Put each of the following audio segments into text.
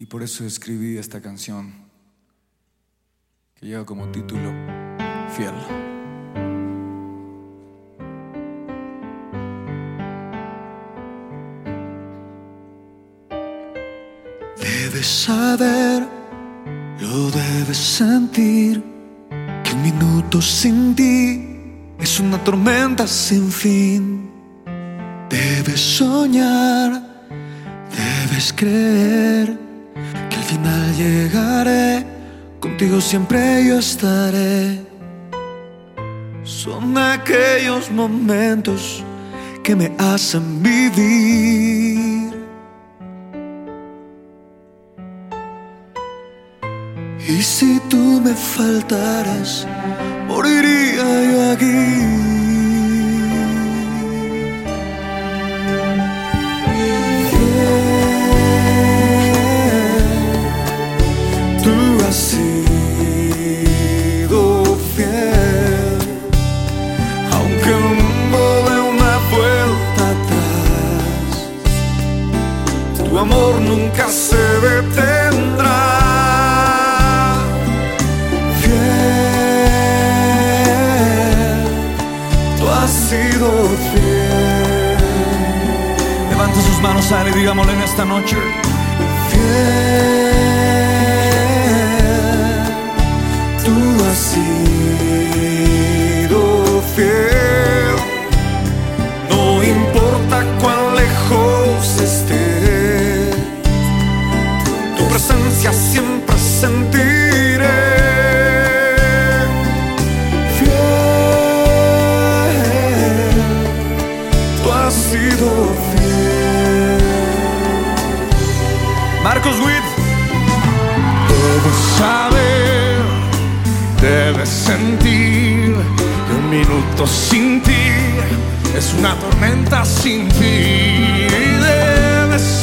Y por eso escribí esta canción que lleva como título Fiel. Debes saber, lo debes sentir, que un minuto sin ti es una tormenta sin fin. Debes soñar, debes creer final llegaré, contigo siempre yo estaré. Son aquellos momentos que me hacen vivir. Y si tú me faltaras, moriría yo aquí. Amor nunca se detendrá. Fiel, tú has sido fiel. Levanta sus manos a él y digámosle en esta noche. Fiel, siempre sentiré. Fiel, tú has sido fiel. Marcos Witt. Debes saber, debes sentir que un minuto sin ti es una tormenta sin fin. Debes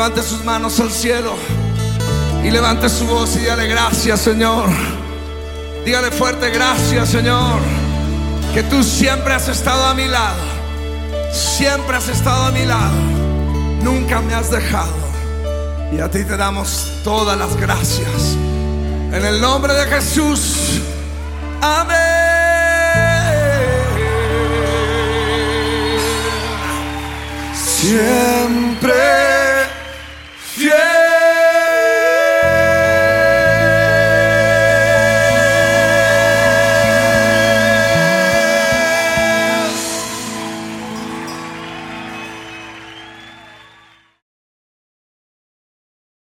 Levante sus manos al cielo y levante su voz y dígale gracias, Señor. Dígale fuerte gracias, Señor. Que tú siempre has estado a mi lado. Siempre has estado a mi lado. Nunca me has dejado. Y a ti te damos todas las gracias. En el nombre de Jesús. Amén.